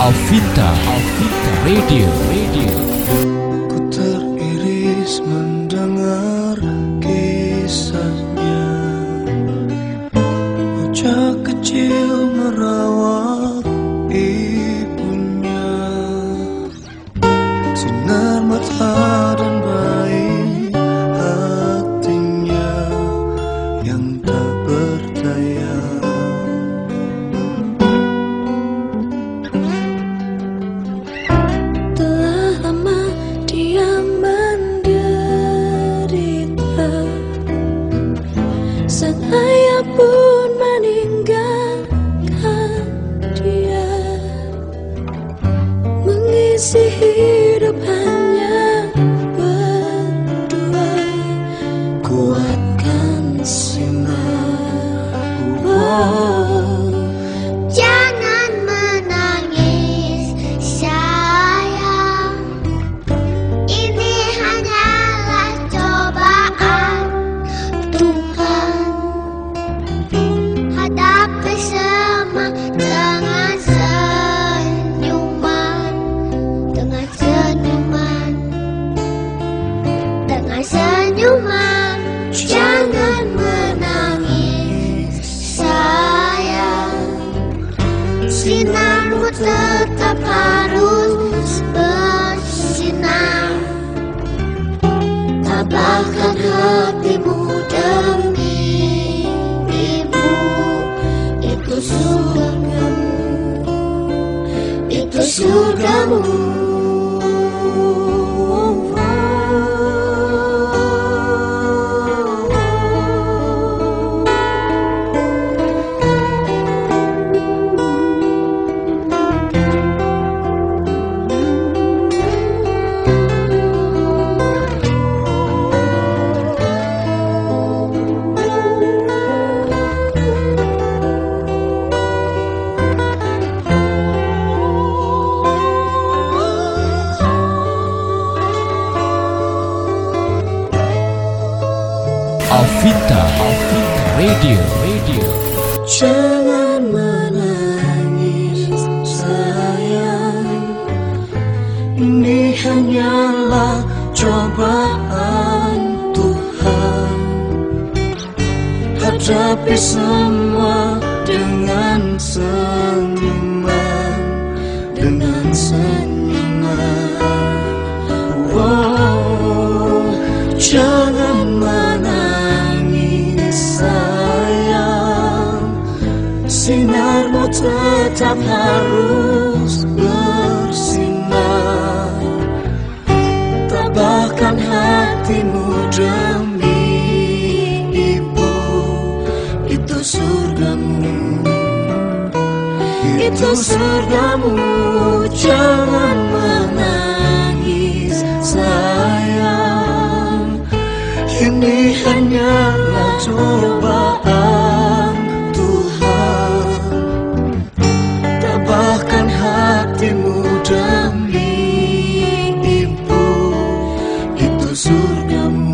Alvita, Alvita Radio, Radio. Ku teriris mendengar 要不 surgamu Alvita, Alvita Radio, Radio. Jangan menangis sayang. Ini hanyalah cobaan Tuhan. Hadapi semua dengan senyuman Dengan senyuman Wow, Jangan menangis tetap harus bersinar. Tabahkan hatimu demi ibu. Itu surgamu. Itu surgamu Jangan surgamu.